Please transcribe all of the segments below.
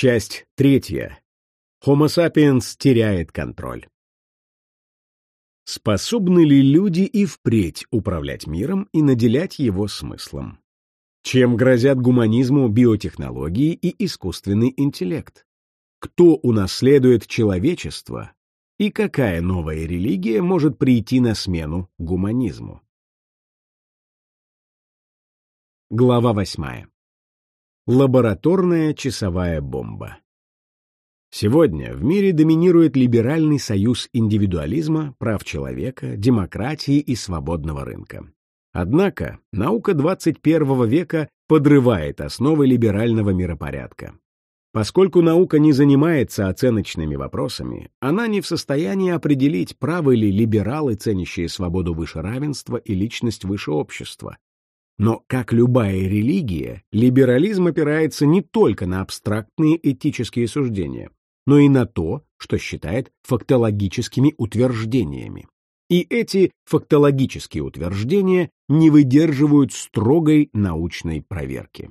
Часть третья. Homo sapiens теряет контроль. Способны ли люди и впредь управлять миром и наделять его смыслом? Чем грозят гуманизму биотехнологии и искусственный интеллект? Кто унаследует человечество? И какая новая религия может прийти на смену гуманизму? Глава восьмая. Лабораторная часовая бомба. Сегодня в мире доминирует либеральный союз индивидуализма, прав человека, демократии и свободного рынка. Однако наука 21 века подрывает основы либерального миропорядка. Поскольку наука не занимается оценочными вопросами, она не в состоянии определить, правы ли либералы, ценящие свободу выше равенства и личность выше общества, но, как любая религия, либерализм опирается не только на абстрактные этические суждения, но и на то, что считает фактологическими утверждениями. И эти фактологические утверждения не выдерживают строгой научной проверки.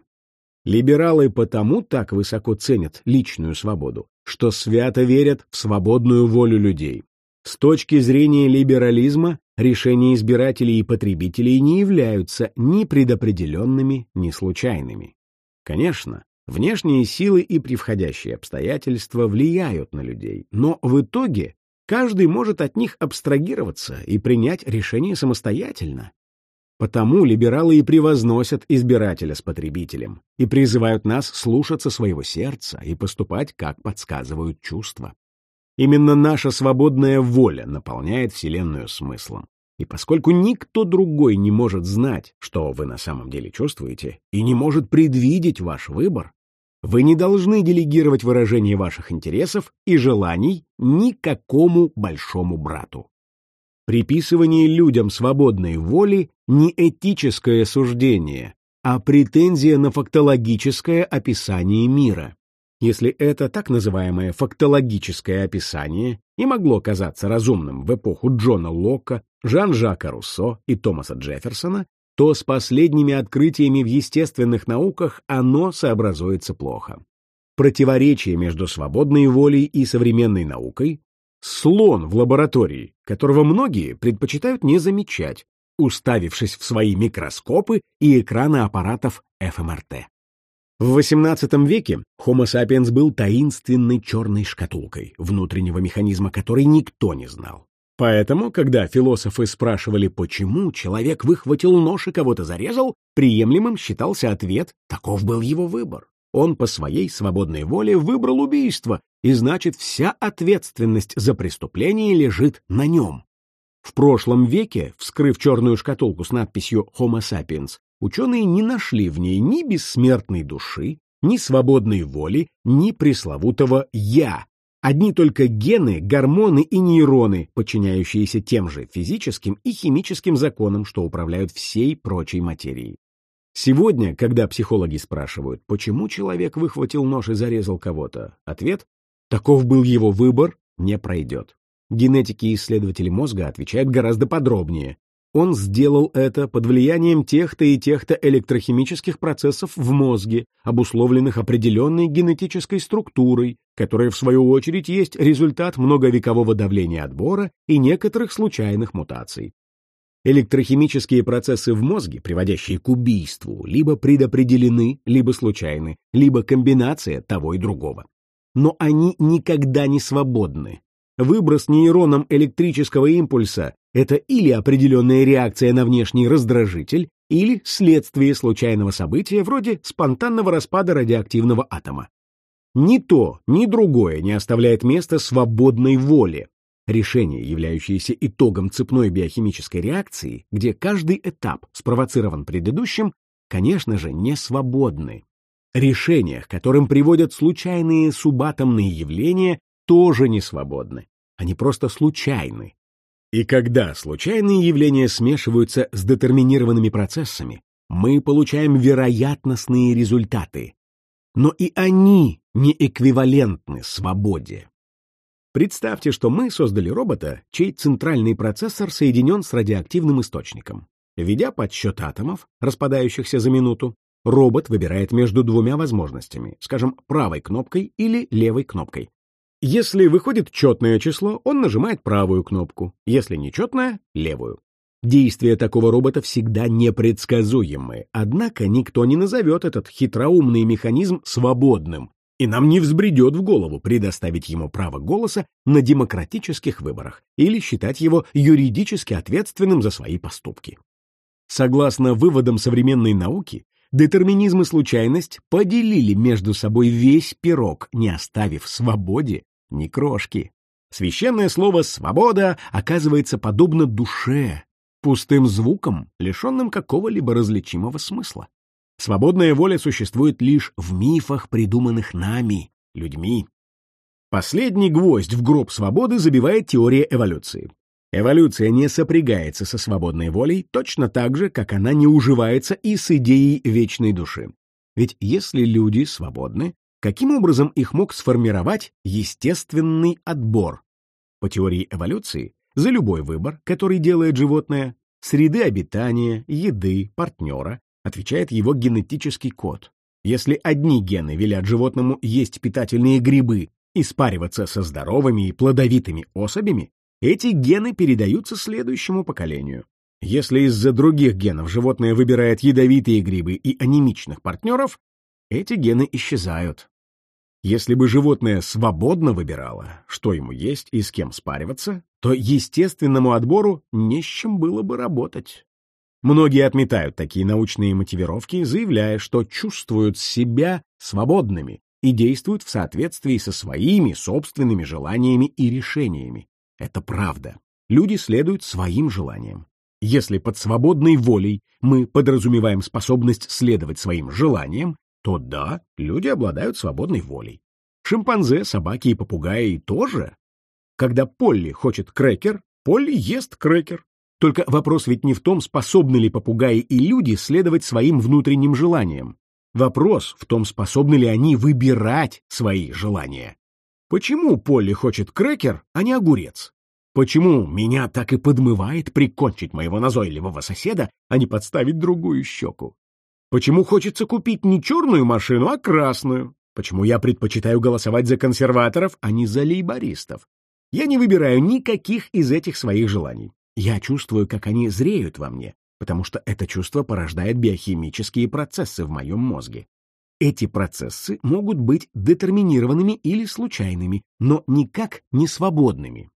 Либералы потому так высоко ценят личную свободу, что свято верят в свободную волю людей. С точки зрения либерализма, решения избирателей и потребителей не являются ни предопределенными, ни случайными. Конечно, внешние силы и превходящие обстоятельства влияют на людей, но в итоге каждый может от них абстрагироваться и принять решение самостоятельно. Потому либералы и превозносят избирателя с потребителем и призывают нас слушаться своего сердца и поступать, как подсказывают чувства. Именно наша свободная воля наполняет Вселенную смыслом. И поскольку никто другой не может знать, что вы на самом деле чувствуете, и не может предвидеть ваш выбор, вы не должны делегировать выражение ваших интересов и желаний никакому большому брату. Приписывание людям свободной воли не этическое суждение, а претензия на фактологическое описание мира. Если это так называемое фактологическое описание и могло казаться разумным в эпоху Джона Локка, Жан-Жака Руссо и Томаса Джефферсона, то с последними открытиями в естественных науках оно сообразуется плохо. Противоречие между свободной волей и современной наукой — слон в лаборатории, которого многие предпочитают не замечать, уставившись в свои микроскопы и экраны аппаратов ФМРТ. В XVIII веке Homo sapiens был таинственной черной шкатулкой, внутреннего механизма которой никто не знал. Поэтому, когда философы спрашивали, почему человек выхватил нож и кого-то зарезал, приемлемым считался ответ «таков был его выбор». Он по своей свободной воле выбрал убийство, и значит, вся ответственность за преступление лежит на нем. В прошлом веке, вскрыв черную шкатулку с надписью «Homo sapiens», ученые не нашли в ней ни бессмертной души, ни свободной воли, ни пресловутого «я». Одни только гены, гормоны и нейроны, подчиняющиеся тем же физическим и химическим законам, что управляют всей прочей материей. Сегодня, когда психологи спрашивают, почему человек выхватил нож и зарезал кого-то, ответ «таков был его выбор» не пройдет. Генетики и исследователи мозга отвечают гораздо подробнее. Он сделал это под влиянием тех-то и тех-то электрохимических процессов в мозге, обусловленных определенной генетической структурой, которая, в свою очередь, есть результат многовекового давления отбора и некоторых случайных мутаций. Электрохимические процессы в мозге, приводящие к убийству, либо предопределены, либо случайны, либо комбинация того и другого. Но они никогда не свободны, Выброс нейроном электрического импульса — это или определенная реакция на внешний раздражитель, или следствие случайного события вроде спонтанного распада радиоактивного атома. Ни то, ни другое не оставляет места свободной воле. Решения, являющиеся итогом цепной биохимической реакции, где каждый этап спровоцирован предыдущим, конечно же, не свободны. Решения, к которым приводят случайные субатомные явления, тоже не свободны. Они просто случайны. И когда случайные явления смешиваются с детерминированными процессами, мы получаем вероятностные результаты. Но и они не эквивалентны свободе. Представьте, что мы создали робота, чей центральный процессор соединен с радиоактивным источником. Ведя подсчет атомов, распадающихся за минуту, робот выбирает между двумя возможностями, скажем, правой кнопкой или левой кнопкой. Если выходит четное число, он нажимает правую кнопку, если нечетное — левую. Действия такого робота всегда непредсказуемы, однако никто не назовет этот хитроумный механизм свободным, и нам не взбредет в голову предоставить ему право голоса на демократических выборах или считать его юридически ответственным за свои поступки. Согласно выводам современной науки, детерминизм и случайность поделили между собой весь пирог, не оставив свободе ни крошки. Священное слово «свобода» оказывается подобно душе, пустым звуком, лишенным какого-либо различимого смысла. Свободная воля существует лишь в мифах, придуманных нами, людьми. Последний гвоздь в гроб свободы забивает теория эволюции. Эволюция не сопрягается со свободной волей точно так же, как она не уживается и с идеей вечной души. Ведь если люди свободны, каким образом их мог сформировать естественный отбор? По теории эволюции, за любой выбор, который делает животное, среды обитания, еды, партнера, отвечает его генетический код. Если одни гены велят животному есть питательные грибы и спариваться со здоровыми и плодовитыми особями, эти гены передаются следующему поколению. Если из-за других генов животное выбирает ядовитые грибы и анемичных партнеров, эти гены исчезают. Если бы животное свободно выбирало, что ему есть и с кем спариваться, то естественному отбору не с чем было бы работать. Многие отметают такие научные мотивировки, заявляя, что чувствуют себя свободными и действуют в соответствии со своими собственными желаниями и решениями. Это правда. Люди следуют своим желаниям. Если под свободной волей мы подразумеваем способность следовать своим желаниям, то да, люди обладают свободной волей. Шимпанзе, собаки и попугаи тоже. Когда Полли хочет крекер, Полли ест крекер. Только вопрос ведь не в том, способны ли попугаи и люди следовать своим внутренним желаниям. Вопрос в том, способны ли они выбирать свои желания. Почему Полли хочет крекер, а не огурец? Почему меня так и подмывает прикончить моего назойливого соседа, а не подставить другую щеку? Почему хочется купить не черную машину, а красную? Почему я предпочитаю голосовать за консерваторов, а не за лейбористов? Я не выбираю никаких из этих своих желаний. Я чувствую, как они зреют во мне, потому что это чувство порождает биохимические процессы в моем мозге. Эти процессы могут быть детерминированными или случайными, но никак не свободными.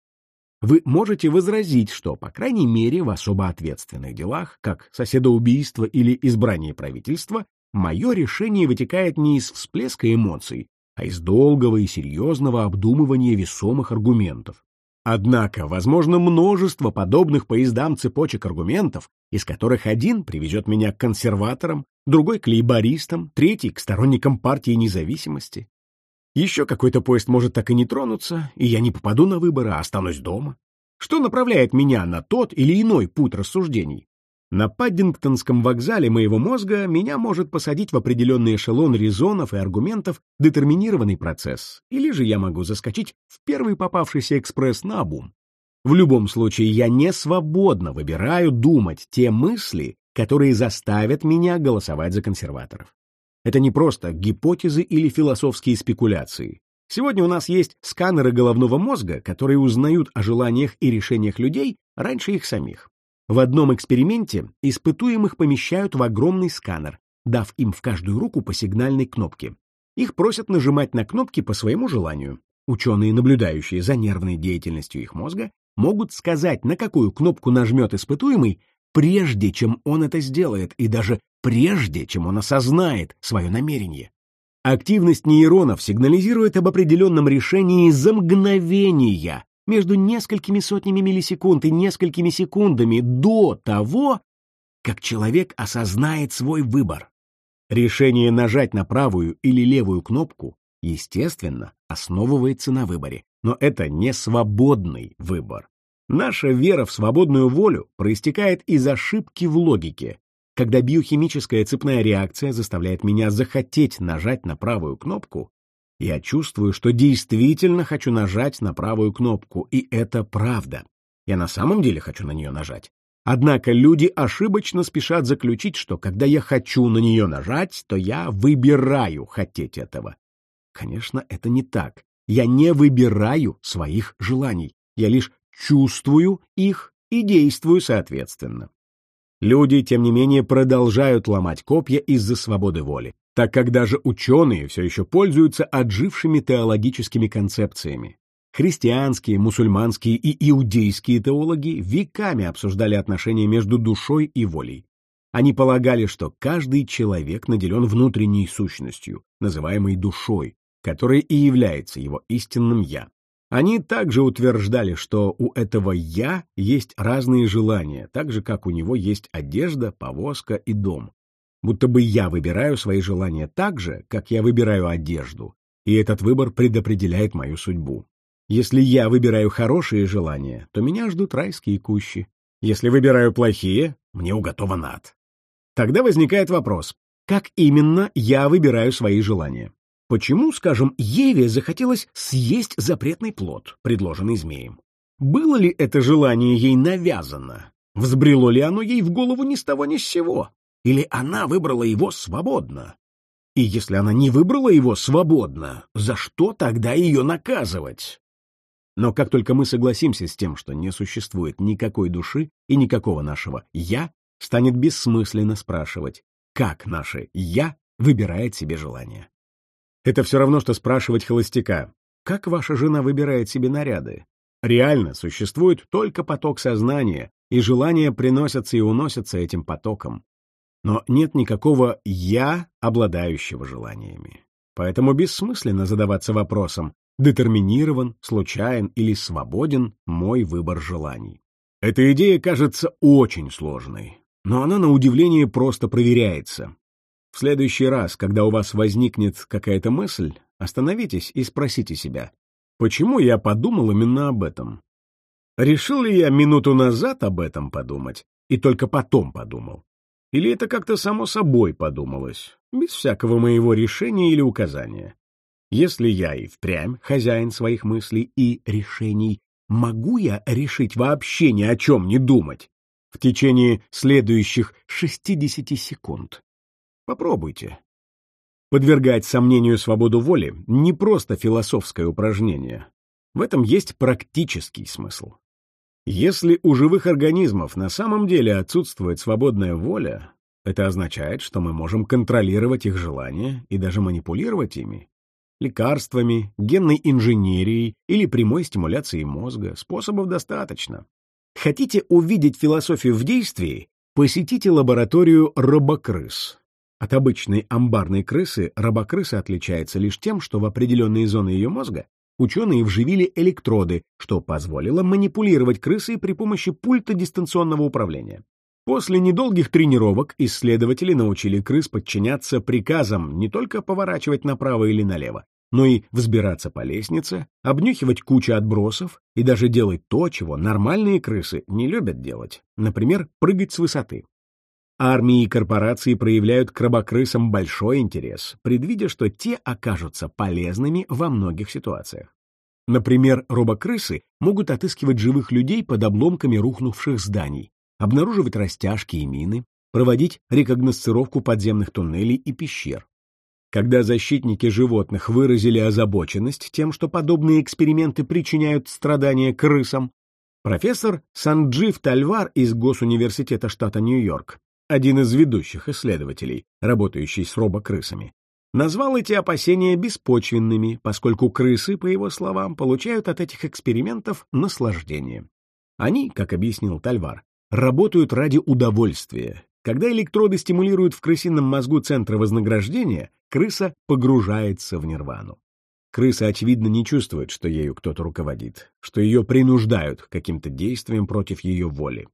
Вы можете возразить, что, по крайней мере, в особо ответственных делах, как соседоубийство или избрание правительства, мое решение вытекает не из всплеска эмоций, а из долгого и серьезного обдумывания весомых аргументов. Однако, возможно, множество подобных поездам цепочек аргументов, из которых один привезет меня к консерваторам, другой — к лейбористам, третий — к сторонникам партии независимости. Еще какой-то поезд может так и не тронуться, и я не попаду на выборы, а останусь дома. Что направляет меня на тот или иной путь рассуждений? На Паддингтонском вокзале моего мозга меня может посадить в определенный эшелон резонов и аргументов детерминированный процесс, или же я могу заскочить в первый попавшийся экспресс на обум. В любом случае, я не свободно выбираю думать те мысли, которые заставят меня голосовать за консерваторов. Это не просто гипотезы или философские спекуляции. Сегодня у нас есть сканеры головного мозга, которые узнают о желаниях и решениях людей раньше их самих. В одном эксперименте испытуемых помещают в огромный сканер, дав им в каждую руку по сигнальной кнопке. Их просят нажимать на кнопки по своему желанию. Ученые, наблюдающие за нервной деятельностью их мозга, могут сказать, на какую кнопку нажмет испытуемый, прежде чем он это сделает, и даже прежде, чем он осознает свое намерение. Активность нейронов сигнализирует об определенном решении за мгновения между несколькими сотнями миллисекунд и несколькими секундами до того, как человек осознает свой выбор. Решение нажать на правую или левую кнопку, естественно, основывается на выборе, но это не свободный выбор. Наша вера в свободную волю проистекает из ошибки в логике, когда биохимическая цепная реакция заставляет меня захотеть нажать на правую кнопку, я чувствую, что действительно хочу нажать на правую кнопку, и это правда. Я на самом деле хочу на нее нажать. Однако люди ошибочно спешат заключить, что когда я хочу на нее нажать, то я выбираю хотеть этого. Конечно, это не так. Я не выбираю своих желаний. Я лишь чувствую их и действую соответственно. Люди, тем не менее, продолжают ломать копья из-за свободы воли, так как даже ученые все еще пользуются отжившими теологическими концепциями. Христианские, мусульманские и иудейские теологи веками обсуждали отношения между душой и волей. Они полагали, что каждый человек наделен внутренней сущностью, называемой душой, которая и является его истинным «я». Они также утверждали, что у этого «я» есть разные желания, так же, как у него есть одежда, повозка и дом. Будто бы я выбираю свои желания так же, как я выбираю одежду, и этот выбор предопределяет мою судьбу. Если я выбираю хорошие желания, то меня ждут райские кущи. Если выбираю плохие, мне уготован ад. Тогда возникает вопрос, как именно я выбираю свои желания? Почему, скажем, Еве захотелось съесть запретный плод, предложенный змеем? Было ли это желание ей навязано? Взбрело ли оно ей в голову ни с того ни с сего? Или она выбрала его свободно? И если она не выбрала его свободно, за что тогда ее наказывать? Но как только мы согласимся с тем, что не существует никакой души и никакого нашего «я», станет бессмысленно спрашивать, как наше «я» выбирает себе желание. Это все равно, что спрашивать холостяка, как ваша жена выбирает себе наряды? Реально существует только поток сознания, и желания приносятся и уносятся этим потоком. Но нет никакого «я», обладающего желаниями. Поэтому бессмысленно задаваться вопросом, детерминирован, случайен или свободен мой выбор желаний. Эта идея кажется очень сложной, но она на удивление просто проверяется. В следующий раз, когда у вас возникнет какая-то мысль, остановитесь и спросите себя, почему я подумал именно об этом? Решил ли я минуту назад об этом подумать и только потом подумал? Или это как-то само собой подумалось, без всякого моего решения или указания? Если я и впрямь хозяин своих мыслей и решений, могу я решить вообще ни о чем не думать в течение следующих 60 секунд? Попробуйте. Подвергать сомнению свободу воли — не просто философское упражнение. В этом есть практический смысл. Если у живых организмов на самом деле отсутствует свободная воля, это означает, что мы можем контролировать их желания и даже манипулировать ими. Лекарствами, генной инженерией или прямой стимуляцией мозга способов достаточно. Хотите увидеть философию в действии? Посетите лабораторию робокрыс, от обычной амбарной крысы рабокрыса отличается лишь тем, что в определенные зоны ее мозга ученые вживили электроды, что позволило манипулировать крысой при помощи пульта дистанционного управления. После недолгих тренировок исследователи научили крыс подчиняться приказам не только поворачивать направо или налево, но и взбираться по лестнице, обнюхивать кучу отбросов и даже делать то, чего нормальные крысы не любят делать, например, прыгать с высоты. Армии и корпорации проявляют к рабокрысам большой интерес, предвидя, что те окажутся полезными во многих ситуациях. Например, робокрысы могут отыскивать живых людей под обломками рухнувших зданий, обнаруживать растяжки и мины, проводить рекогносцировку подземных туннелей и пещер. Когда защитники животных выразили озабоченность тем, что подобные эксперименты причиняют страдания крысам, профессор Санджив Тальвар из Госуниверситета штата Нью-Йорк один из ведущих исследователей, работающий с робокрысами, назвал эти опасения беспочвенными, поскольку крысы, по его словам, получают от этих экспериментов наслаждение. Они, как объяснил Тальвар, работают ради удовольствия. Когда электроды стимулируют в крысином мозгу центры вознаграждения, крыса погружается в нирвану. Крыса, очевидно, не чувствует, что ею кто-то руководит, что ее принуждают каким-то действиям против ее воли.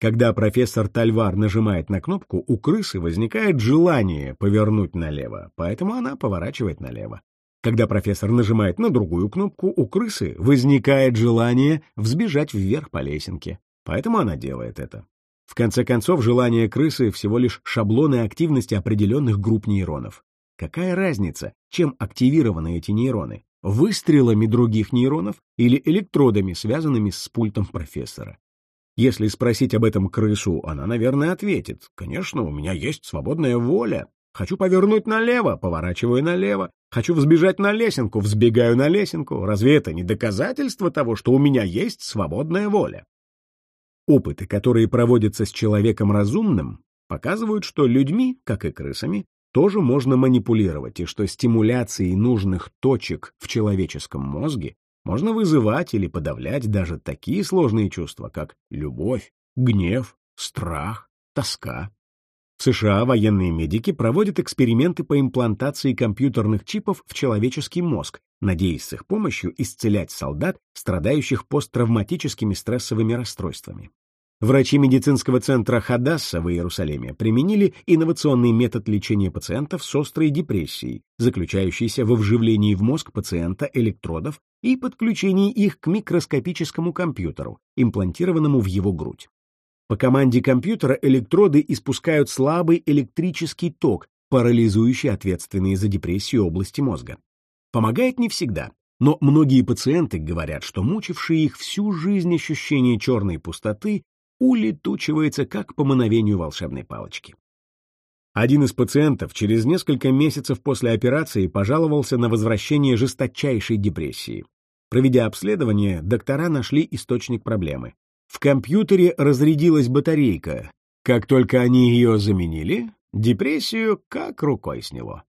Когда профессор Тальвар нажимает на кнопку, у крысы возникает желание повернуть налево, поэтому она поворачивает налево. Когда профессор нажимает на другую кнопку, у крысы возникает желание взбежать вверх по лесенке, поэтому она делает это. В конце концов, желание крысы всего лишь шаблоны активности определенных групп нейронов. Какая разница, чем активированы эти нейроны? Выстрелами других нейронов или электродами, связанными с пультом профессора? Если спросить об этом крысу, она, наверное, ответит. Конечно, у меня есть свободная воля. Хочу повернуть налево, поворачиваю налево. Хочу взбежать на лесенку, взбегаю на лесенку. Разве это не доказательство того, что у меня есть свободная воля? Опыты, которые проводятся с человеком разумным, показывают, что людьми, как и крысами, тоже можно манипулировать, и что стимуляцией нужных точек в человеческом мозге можно вызывать или подавлять даже такие сложные чувства, как любовь, гнев, страх, тоска. В США военные медики проводят эксперименты по имплантации компьютерных чипов в человеческий мозг, надеясь с их помощью исцелять солдат, страдающих посттравматическими стрессовыми расстройствами. Врачи медицинского центра Хадасса в Иерусалиме применили инновационный метод лечения пациентов с острой депрессией, заключающийся во вживлении в мозг пациента электродов и подключении их к микроскопическому компьютеру, имплантированному в его грудь. По команде компьютера электроды испускают слабый электрический ток, парализующий ответственные за депрессию области мозга. Помогает не всегда, но многие пациенты говорят, что мучившие их всю жизнь ощущение черной пустоты улетучивается как по мановению волшебной палочки. Один из пациентов через несколько месяцев после операции пожаловался на возвращение жесточайшей депрессии. Проведя обследование, доктора нашли источник проблемы. В компьютере разрядилась батарейка. Как только они ее заменили, депрессию как рукой сняло.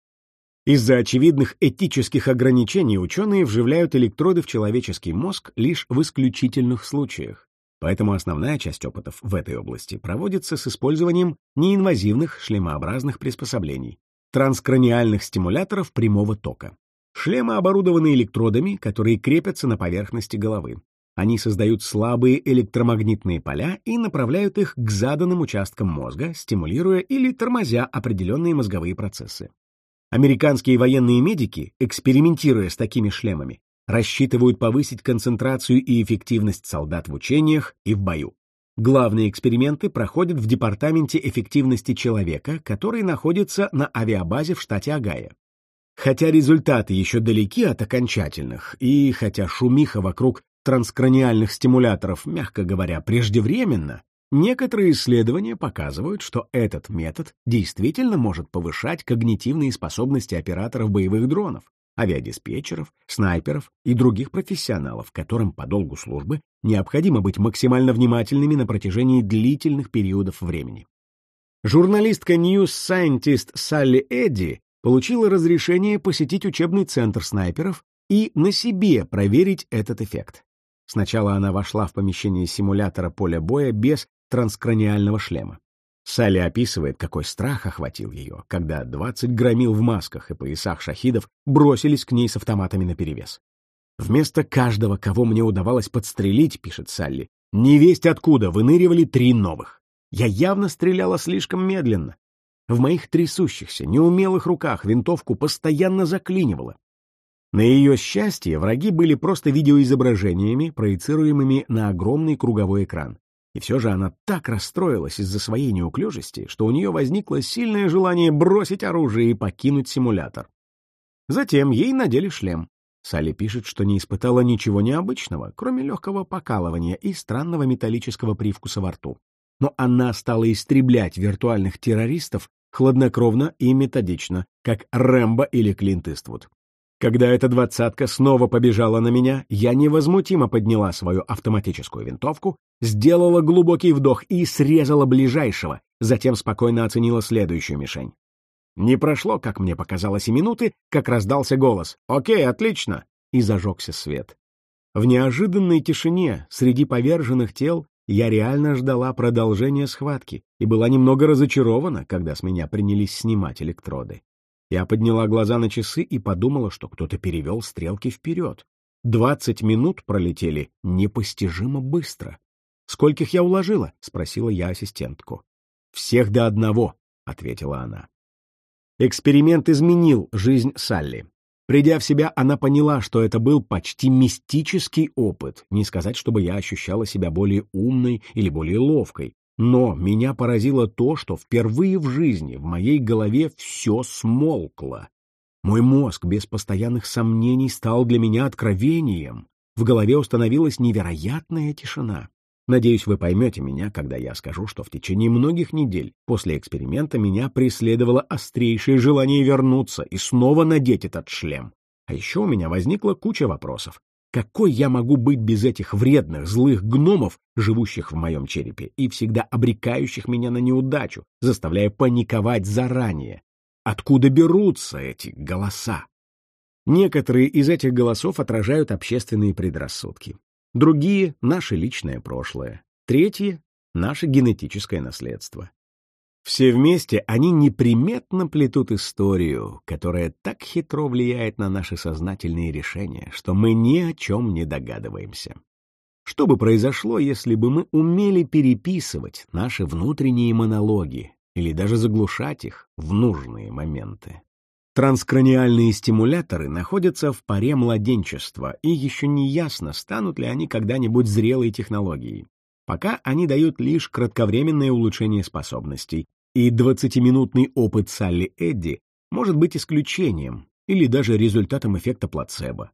Из-за очевидных этических ограничений ученые вживляют электроды в человеческий мозг лишь в исключительных случаях. Поэтому основная часть опытов в этой области проводится с использованием неинвазивных шлемообразных приспособлений, транскраниальных стимуляторов прямого тока. Шлемы оборудованы электродами, которые крепятся на поверхности головы. Они создают слабые электромагнитные поля и направляют их к заданным участкам мозга, стимулируя или тормозя определенные мозговые процессы. Американские военные медики, экспериментируя с такими шлемами, рассчитывают повысить концентрацию и эффективность солдат в учениях и в бою. Главные эксперименты проходят в Департаменте эффективности человека, который находится на авиабазе в штате Огайо. Хотя результаты еще далеки от окончательных, и хотя шумиха вокруг транскраниальных стимуляторов, мягко говоря, преждевременно, некоторые исследования показывают, что этот метод действительно может повышать когнитивные способности операторов боевых дронов, авиадиспетчеров, снайперов и других профессионалов, которым по долгу службы необходимо быть максимально внимательными на протяжении длительных периодов времени. Журналистка News Scientist Салли Эдди получила разрешение посетить учебный центр снайперов и на себе проверить этот эффект. Сначала она вошла в помещение симулятора поля боя без транскраниального шлема. Салли описывает, какой страх охватил ее, когда двадцать громил в масках и поясах шахидов бросились к ней с автоматами наперевес. Вместо каждого, кого мне удавалось подстрелить, пишет Салли, невесть откуда выныривали три новых. Я явно стреляла слишком медленно. В моих трясущихся, неумелых руках винтовку постоянно заклинивало. На ее счастье враги были просто видеоизображениями, проецируемыми на огромный круговой экран. Все же она так расстроилась из-за своей неуклюжести, что у нее возникло сильное желание бросить оружие и покинуть симулятор. Затем ей надели шлем. Салли пишет, что не испытала ничего необычного, кроме легкого покалывания и странного металлического привкуса во рту. Но она стала истреблять виртуальных террористов хладнокровно и методично, как Рэмбо или Клинт Иствуд. Когда эта двадцатка снова побежала на меня, я невозмутимо подняла свою автоматическую винтовку, сделала глубокий вдох и срезала ближайшего, затем спокойно оценила следующую мишень. Не прошло, как мне показалось, и минуты, как раздался голос «Окей, отлично!» и зажегся свет. В неожиданной тишине, среди поверженных тел, я реально ждала продолжения схватки и была немного разочарована, когда с меня принялись снимать электроды. Я подняла глаза на часы и подумала, что кто-то перевел стрелки вперед. Двадцать минут пролетели непостижимо быстро. «Скольких я уложила?» — спросила я ассистентку. «Всех до одного», — ответила она. Эксперимент изменил жизнь Салли. Придя в себя, она поняла, что это был почти мистический опыт, не сказать, чтобы я ощущала себя более умной или более ловкой. Но меня поразило то, что впервые в жизни в моей голове все смолкло. Мой мозг без постоянных сомнений стал для меня откровением. В голове установилась невероятная тишина. Надеюсь, вы поймете меня, когда я скажу, что в течение многих недель после эксперимента меня преследовало острейшее желание вернуться и снова надеть этот шлем. А еще у меня возникла куча вопросов. Какой я могу быть без этих вредных, злых гномов, живущих в моем черепе и всегда обрекающих меня на неудачу, заставляя паниковать заранее? Откуда берутся эти голоса? Некоторые из этих голосов отражают общественные предрассудки. Другие — наше личное прошлое. Третьи — наше генетическое наследство. Все вместе они неприметно плетут историю, которая так хитро влияет на наши сознательные решения, что мы ни о чем не догадываемся. Что бы произошло, если бы мы умели переписывать наши внутренние монологи или даже заглушать их в нужные моменты? Транскраниальные стимуляторы находятся в паре младенчества, и еще не ясно, станут ли они когда-нибудь зрелой технологией. Пока они дают лишь кратковременное улучшение способностей, и 20-минутный опыт Салли Эдди может быть исключением или даже результатом эффекта плацебо.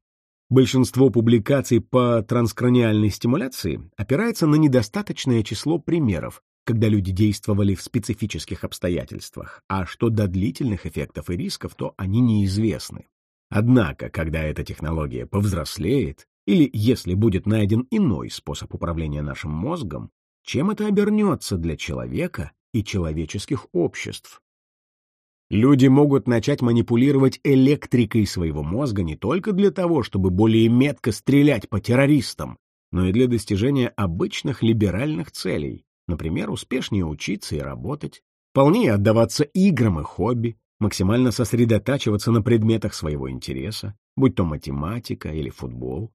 Большинство публикаций по транскраниальной стимуляции опирается на недостаточное число примеров, когда люди действовали в специфических обстоятельствах, а что до длительных эффектов и рисков, то они неизвестны. Однако, когда эта технология повзрослеет, или если будет найден иной способ управления нашим мозгом, чем это обернется для человека и человеческих обществ? Люди могут начать манипулировать электрикой своего мозга не только для того, чтобы более метко стрелять по террористам, но и для достижения обычных либеральных целей, Например, успешнее учиться и работать, полнее отдаваться играм и хобби, максимально сосредотачиваться на предметах своего интереса, будь то математика или футбол.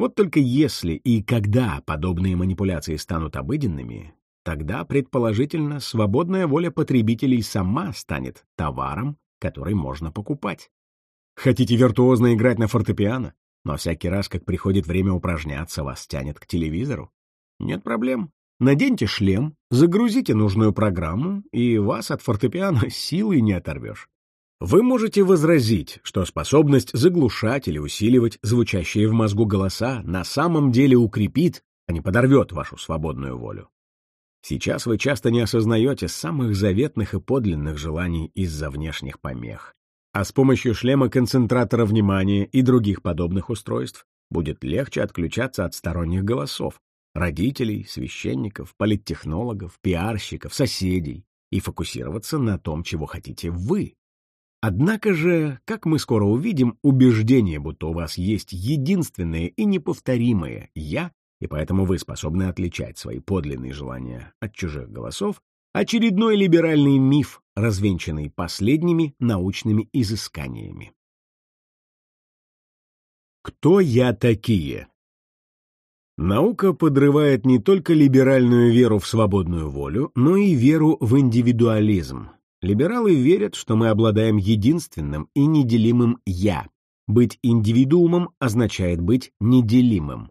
Вот только если и когда подобные манипуляции станут обыденными, тогда, предположительно, свободная воля потребителей сама станет товаром, который можно покупать. Хотите виртуозно играть на фортепиано, но всякий раз, как приходит время упражняться, вас тянет к телевизору? Нет проблем. Наденьте шлем, загрузите нужную программу, и вас от фортепиано силой не оторвешь. Вы можете возразить, что способность заглушать или усиливать звучащие в мозгу голоса на самом деле укрепит, а не подорвет вашу свободную волю. Сейчас вы часто не осознаете самых заветных и подлинных желаний из-за внешних помех. А с помощью шлема концентратора внимания и других подобных устройств будет легче отключаться от сторонних голосов, родителей, священников, политтехнологов, пиарщиков, соседей и фокусироваться на том, чего хотите вы. Однако же, как мы скоро увидим, убеждение, будто у вас есть единственное и неповторимое «я», и поэтому вы способны отличать свои подлинные желания от чужих голосов, очередной либеральный миф, развенчанный последними научными изысканиями. Кто я такие? Наука подрывает не только либеральную веру в свободную волю, но и веру в индивидуализм. Либералы верят, что мы обладаем единственным и неделимым «я». Быть индивидуумом означает быть неделимым.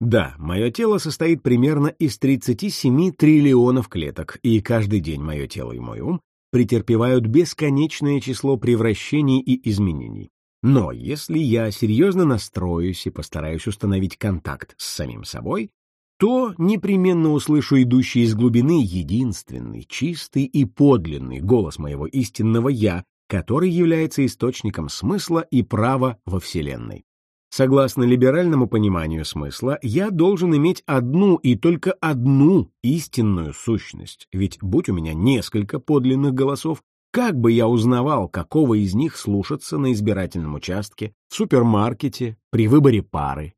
Да, мое тело состоит примерно из 37 триллионов клеток, и каждый день мое тело и мой ум претерпевают бесконечное число превращений и изменений. Но если я серьезно настроюсь и постараюсь установить контакт с самим собой, то непременно услышу идущий из глубины единственный, чистый и подлинный голос моего истинного «я», который является источником смысла и права во Вселенной. Согласно либеральному пониманию смысла, я должен иметь одну и только одну истинную сущность, ведь будь у меня несколько подлинных голосов, как бы я узнавал, какого из них слушаться на избирательном участке, в супермаркете, при выборе пары?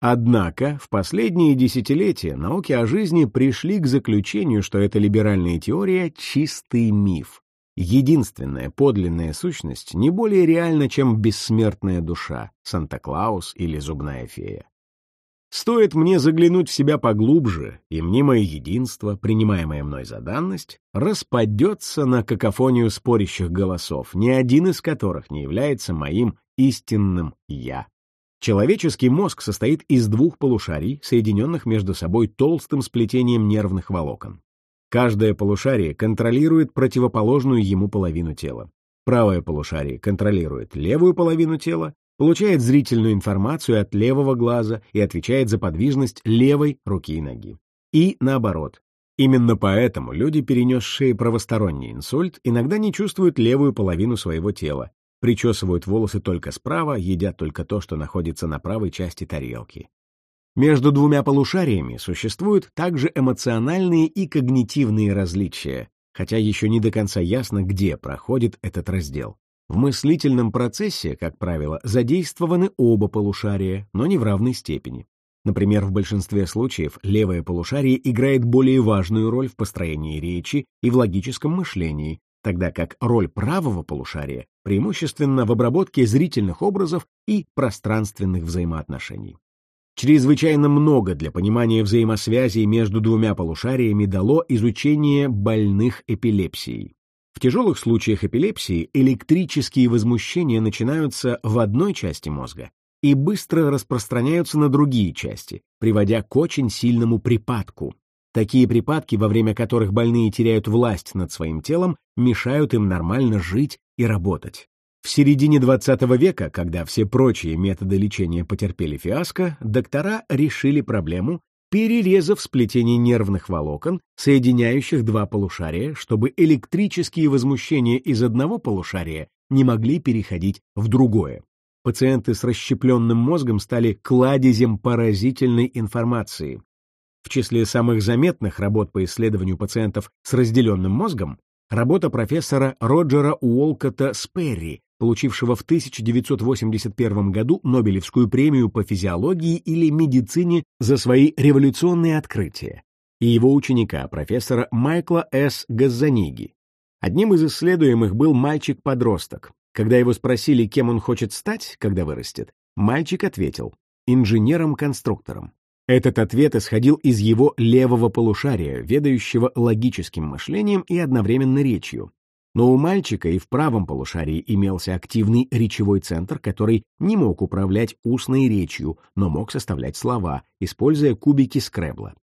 Однако в последние десятилетия науки о жизни пришли к заключению, что эта либеральная теория — чистый миф. Единственная подлинная сущность не более реальна, чем бессмертная душа, Санта-Клаус или зубная фея. Стоит мне заглянуть в себя поглубже, и мнимое единство, принимаемое мной за данность, распадется на какофонию спорящих голосов, ни один из которых не является моим истинным «я». Человеческий мозг состоит из двух полушарий, соединенных между собой толстым сплетением нервных волокон. Каждое полушарие контролирует противоположную ему половину тела. Правое полушарие контролирует левую половину тела, получает зрительную информацию от левого глаза и отвечает за подвижность левой руки и ноги. и наоборот. Именно поэтому люди, перенесшие правосторонний инсульт, иногда не чувствуют левую половину своего тела, причесывают волосы только справа, едят только то, что находится на правой части тарелки. Между двумя полушариями существуют также эмоциональные и когнитивные различия, хотя еще не до конца ясно, где проходит этот раздел. В мыслительном процессе, как правило, задействованы оба полушария, но не в равной степени. Например, в большинстве случаев левое полушарие играет более важную роль в построении речи и в логическом мышлении, тогда как роль правого полушария преимущественно в обработке зрительных образов и пространственных взаимоотношений. Чрезвычайно много для понимания взаимосвязей между двумя полушариями дало изучение больных эпилепсией. В тяжелых случаях эпилепсии электрические возмущения начинаются в одной части мозга и быстро распространяются на другие части, приводя к очень сильному припадку. Такие припадки, во время которых больные теряют власть над своим телом, мешают им нормально жить и работать. В середине XX века, когда все прочие методы лечения потерпели фиаско, доктора решили проблему, перерезав сплетение нервных волокон, соединяющих два полушария, чтобы электрические возмущения из одного полушария не могли переходить в другое. Пациенты с расщепленным мозгом стали кладезем поразительной информации. В числе самых заметных работ по исследованию пациентов с разделенным мозгом работа профессора Роджера Уолкота Сперри, получившего в 1981 году Нобелевскую премию по физиологии или медицине за свои революционные открытия, и его ученика, профессора Майкла С. Газзаниги. Одним из исследуемых был мальчик-подросток. Когда его спросили, кем он хочет стать, когда вырастет, мальчик ответил «инженером-конструктором». Этот ответ исходил из его левого полушария, ведающего логическим мышлением и одновременно речью, но у мальчика и в правом полушарии имелся активный речевой центр, который не мог управлять устной речью, но мог составлять слова, используя кубики скребла.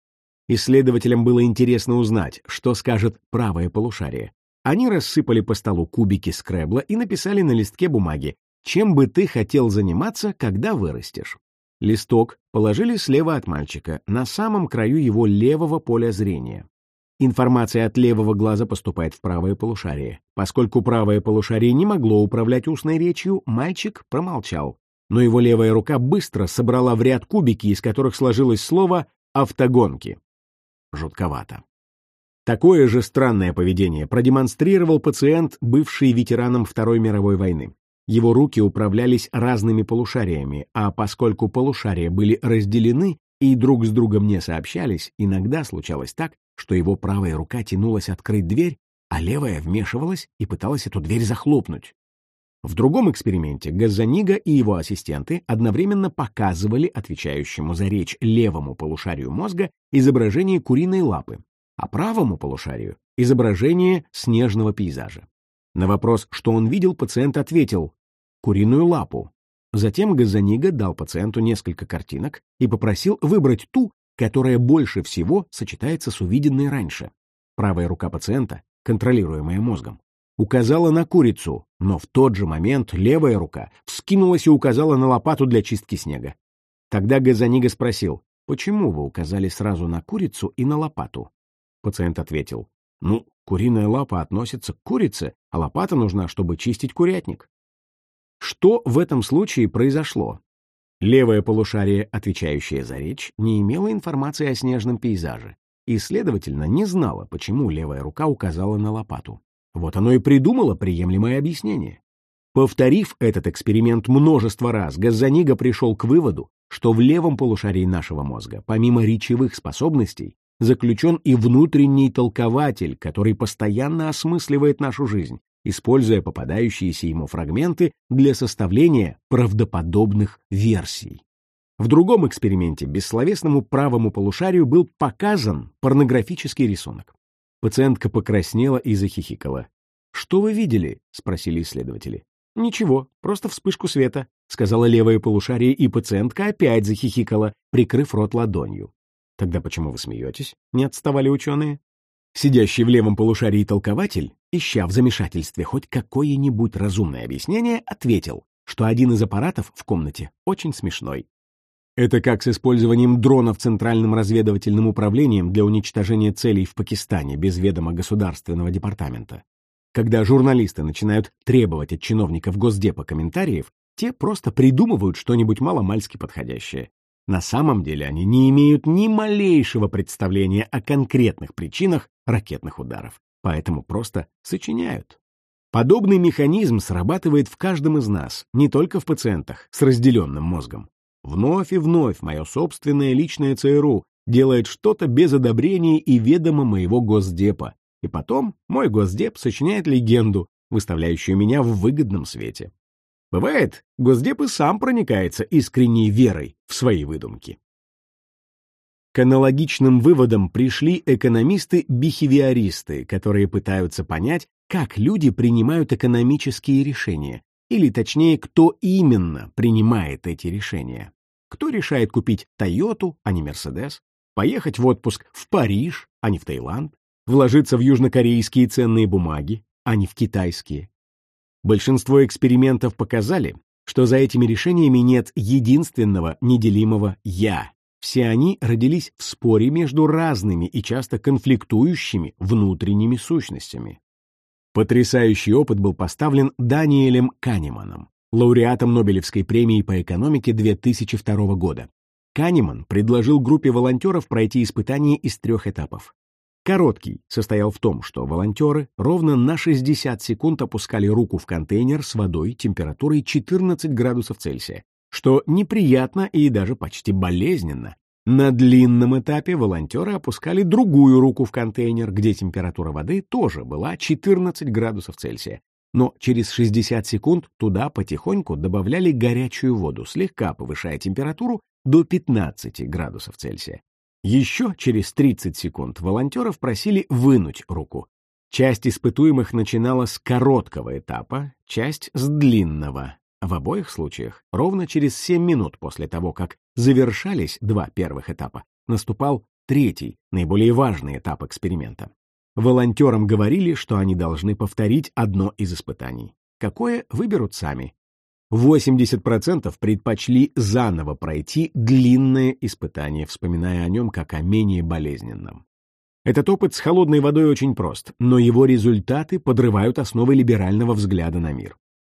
Исследователям было интересно узнать, что скажет правое полушарие. Они рассыпали по столу кубики скребла и написали на листке бумаги «Чем бы ты хотел заниматься, когда вырастешь?». Листок положили слева от мальчика, на самом краю его левого поля зрения. Информация от левого глаза поступает в правое полушарие. Поскольку правое полушарие не могло управлять устной речью, мальчик промолчал. Но его левая рука быстро собрала в ряд кубики, из которых сложилось слово «автогонки». Жутковато. Такое же странное поведение продемонстрировал пациент, бывший ветераном Второй мировой войны. Его руки управлялись разными полушариями, а поскольку полушария были разделены, и друг с другом не сообщались, иногда случалось так, что его правая рука тянулась открыть дверь, а левая вмешивалась и пыталась эту дверь захлопнуть. В другом эксперименте Газанига и его ассистенты одновременно показывали отвечающему за речь левому полушарию мозга изображение куриной лапы, а правому полушарию — изображение снежного пейзажа. На вопрос, что он видел, пациент ответил «куриную лапу», Затем Газанига дал пациенту несколько картинок и попросил выбрать ту, которая больше всего сочетается с увиденной раньше. Правая рука пациента, контролируемая мозгом, указала на курицу, но в тот же момент левая рука вскинулась и указала на лопату для чистки снега. Тогда Газанига спросил, почему вы указали сразу на курицу и на лопату? Пациент ответил, ну, куриная лапа относится к курице, а лопата нужна, чтобы чистить курятник. Что в этом случае произошло? Левое полушарие, отвечающее за речь, не имело информации о снежном пейзаже и, следовательно, не знало, почему левая рука указала на лопату. Вот оно и придумало приемлемое объяснение. Повторив этот эксперимент множество раз, Газанига пришел к выводу, что в левом полушарии нашего мозга, помимо речевых способностей, заключен и внутренний толкователь, который постоянно осмысливает нашу жизнь, используя попадающиеся ему фрагменты для составления правдоподобных версий. В другом эксперименте бессловесному правому полушарию был показан порнографический рисунок. Пациентка покраснела и захихикала. «Что вы видели?» — спросили исследователи. «Ничего, просто вспышку света», — сказала левое полушарие, и пациентка опять захихикала, прикрыв рот ладонью. «Тогда почему вы смеетесь?» — не отставали ученые. Сидящий в левом полушарии толкователь ища в замешательстве хоть какое-нибудь разумное объяснение, ответил, что один из аппаратов в комнате очень смешной. Это как с использованием дронов Центральным разведывательным управлением для уничтожения целей в Пакистане без ведома Государственного департамента. Когда журналисты начинают требовать от чиновников Госдепа комментариев, те просто придумывают что-нибудь маломальски подходящее. На самом деле они не имеют ни малейшего представления о конкретных причинах ракетных ударов, поэтому просто сочиняют. Подобный механизм срабатывает в каждом из нас, не только в пациентах с разделенным мозгом. Вновь и вновь мое собственное личное ЦРУ делает что-то без одобрения и ведома моего госдепа. И потом мой госдеп сочиняет легенду, выставляющую меня в выгодном свете. Бывает, госдеп и сам проникается искренней верой в свои выдумки. К аналогичным выводам пришли экономисты-бихевиористы, которые пытаются понять, как люди принимают экономические решения, или точнее, кто именно принимает эти решения. Кто решает купить Тойоту, а не Мерседес, поехать в отпуск в Париж, а не в Таиланд, вложиться в южнокорейские ценные бумаги, а не в китайские. Большинство экспериментов показали, что за этими решениями нет единственного неделимого «я». Все они родились в споре между разными и часто конфликтующими внутренними сущностями. Потрясающий опыт был поставлен Даниэлем Канеманом, лауреатом Нобелевской премии по экономике 2002 года. Канеман предложил группе волонтеров пройти испытание из трех этапов. Короткий состоял в том, что волонтеры ровно на 60 секунд опускали руку в контейнер с водой температурой 14 градусов Цельсия, что неприятно и даже почти болезненно, на длинном этапе волонтеры опускали другую руку в контейнер, где температура воды тоже была 14 градусов Цельсия. Но через 60 секунд туда потихоньку добавляли горячую воду, слегка повышая температуру до 15 градусов Цельсия. Еще через 30 секунд волонтеров просили вынуть руку. Часть испытуемых начинала с короткого этапа, часть — с длинного. В обоих случаях ровно через 7 минут после того, как завершались два первых этапа, наступал третий, наиболее важный этап эксперимента. Волонтерам говорили, что они должны повторить одно из испытаний. Какое выберут сами. 80% предпочли заново пройти длинное испытание, вспоминая о нем как о менее болезненном. Этот опыт с холодной водой очень прост, но его результаты подрывают основы либерального взгляда на мир.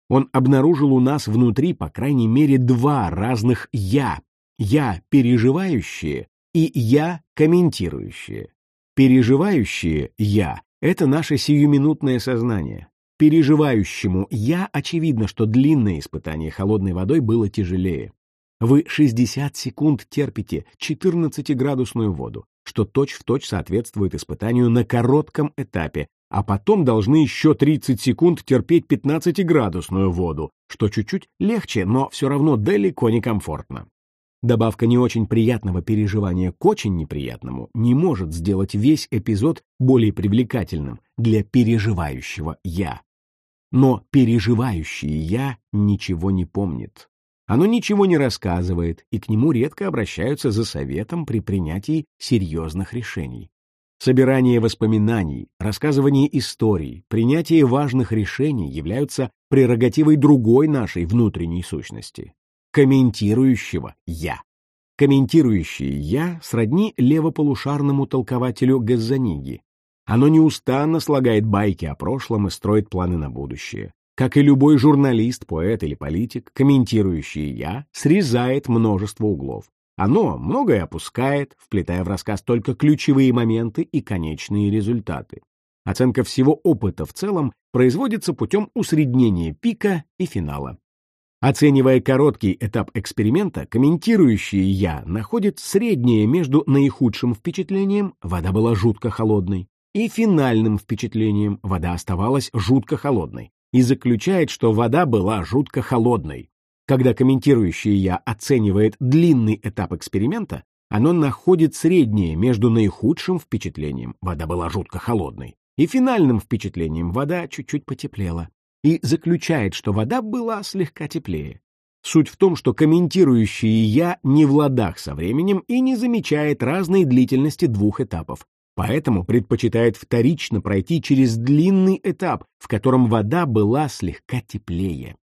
Он обнаружил у нас внутри, по крайней мере, два разных «я». «Я» переживающее и «я» комментирующее. Переживающее «я» — это наше сиюминутное сознание. Переживающему «я» очевидно, что длинное испытание холодной водой было тяжелее. Вы 60 секунд терпите 14-градусную воду, что точь-в-точь точь соответствует испытанию на коротком этапе, а потом должны еще 30 секунд терпеть 15-градусную воду, что чуть-чуть легче, но все равно далеко не комфортно. Добавка не очень приятного переживания к очень неприятному не может сделать весь эпизод более привлекательным для переживающего «я». Но переживающее «я» ничего не помнит. Оно ничего не рассказывает, и к нему редко обращаются за советом при принятии серьезных решений. Собирание воспоминаний, рассказывание историй, принятие важных решений являются прерогативой другой нашей внутренней сущности — комментирующего «я». Комментирующее «я» сродни левополушарному толкователю Газзаниги. Оно неустанно слагает байки о прошлом и строит планы на будущее. Как и любой журналист, поэт или политик, комментирующий «я» срезает множество углов. Оно многое опускает, вплетая в рассказ только ключевые моменты и конечные результаты. Оценка всего опыта в целом производится путем усреднения пика и финала. Оценивая короткий этап эксперимента, комментирующий «я» находит среднее между наихудшим впечатлением «вода была жутко холодной» и финальным впечатлением «вода оставалась жутко холодной» и заключает, что вода была жутко холодной. Когда комментирующее «я» оценивает длинный этап эксперимента, оно находит среднее между наихудшим впечатлением «вода была жутко холодной» и финальным впечатлением «вода чуть-чуть потеплела» и заключает, что вода была слегка теплее. Суть в том, что комментирующее «я» не в ладах со временем и не замечает разной длительности двух этапов, поэтому предпочитает вторично пройти через длинный этап, в котором вода была слегка теплее.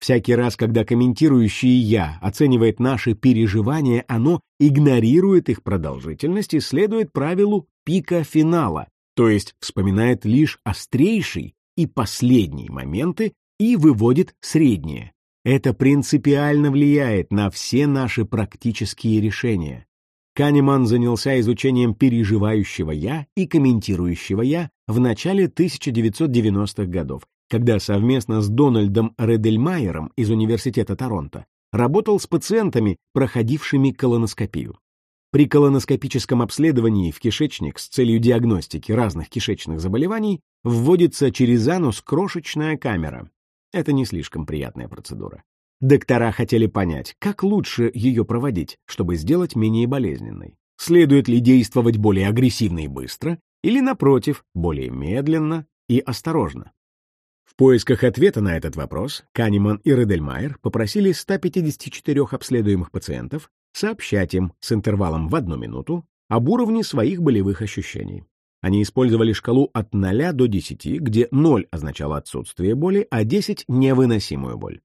Всякий раз, когда комментирующее «я» оценивает наши переживания, оно игнорирует их продолжительность и следует правилу пика финала, то есть вспоминает лишь острейший и последние моменты и выводит средние. Это принципиально влияет на все наши практические решения. Канеман занялся изучением переживающего «я» и комментирующего «я» в начале 1990-х годов, когда совместно с Дональдом Редельмайером из Университета Торонто работал с пациентами, проходившими колоноскопию. При колоноскопическом обследовании в кишечник с целью диагностики разных кишечных заболеваний вводится через анус крошечная камера. Это не слишком приятная процедура. Доктора хотели понять, как лучше ее проводить, чтобы сделать менее болезненной. Следует ли действовать более агрессивно и быстро, или, напротив, более медленно и осторожно. В поисках ответа на этот вопрос Канеман и Редельмайер попросили 154 обследуемых пациентов сообщать им с интервалом в одну минуту об уровне своих болевых ощущений. Они использовали шкалу от 0 до 10, где 0 означало отсутствие боли, а 10 — невыносимую боль.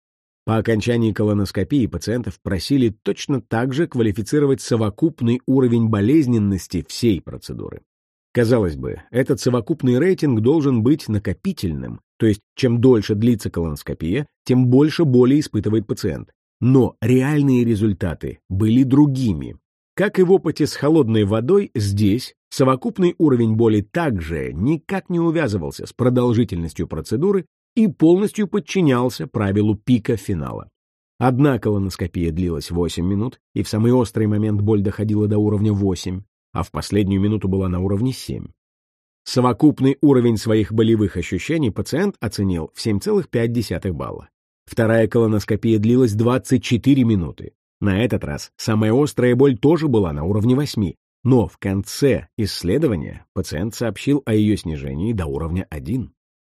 По окончании колоноскопии пациентов просили точно так же квалифицировать совокупный уровень болезненности всей процедуры. Казалось бы, этот совокупный рейтинг должен быть накопительным, то есть чем дольше длится колоноскопия, тем больше боли испытывает пациент. Но реальные результаты были другими. Как и в опыте с холодной водой, здесь совокупный уровень боли также никак не увязывался с продолжительностью процедуры и полностью подчинялся правилу пика финала. Одна колоноскопия длилась 8 минут, и в самый острый момент боль доходила до уровня 8, а в последнюю минуту была на уровне 7. Совокупный уровень своих болевых ощущений пациент оценил в 7,5 балла. Вторая колоноскопия длилась 24 минуты, на этот раз самая острая боль тоже была на уровне 8, но в конце исследования пациент сообщил о ее снижении до уровня 1.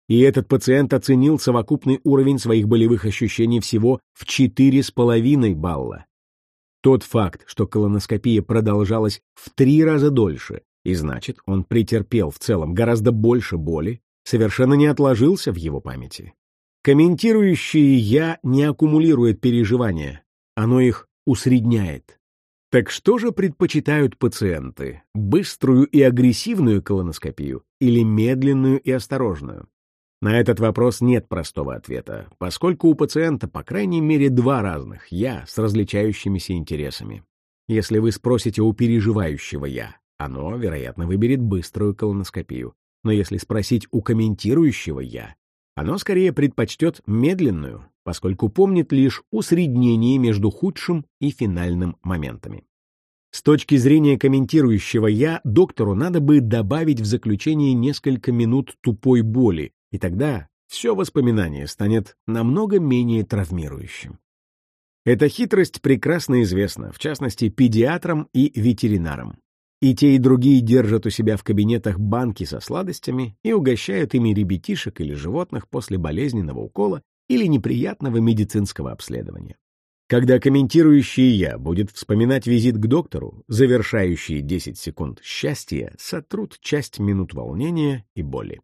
И этот пациент оценил совокупный уровень своих болевых ощущений всего в 4,5 балла. Тот факт, что колоноскопия продолжалась в три раза дольше, и значит, он претерпел в целом гораздо больше боли, совершенно не отложился в его памяти. Комментирующее «я» не аккумулирует переживания, оно их усредняет. Так что же предпочитают пациенты? Быструю и агрессивную колоноскопию или медленную и осторожную? На этот вопрос нет простого ответа, поскольку у пациента по крайней мере два разных «я» с различающимися интересами. Если вы спросите у переживающего «я», оно, вероятно, выберет быструю колоноскопию. Но если спросить у комментирующего «я», оно скорее предпочтет медленную, поскольку помнит лишь усреднение между худшим и финальным моментами. С точки зрения комментирующего «я», доктору надо бы добавить в заключение несколько минут тупой боли, и тогда все воспоминание станет намного менее травмирующим. Эта хитрость прекрасно известна, в частности, педиатрам и ветеринарам. И те, и другие держат у себя в кабинетах банки со сладостями и угощают ими ребятишек или животных после болезненного укола или неприятного медицинского обследования. Когда комментирующий «я» будет вспоминать визит к доктору, завершающие 10 секунд счастья сотрут часть минут волнения и боли.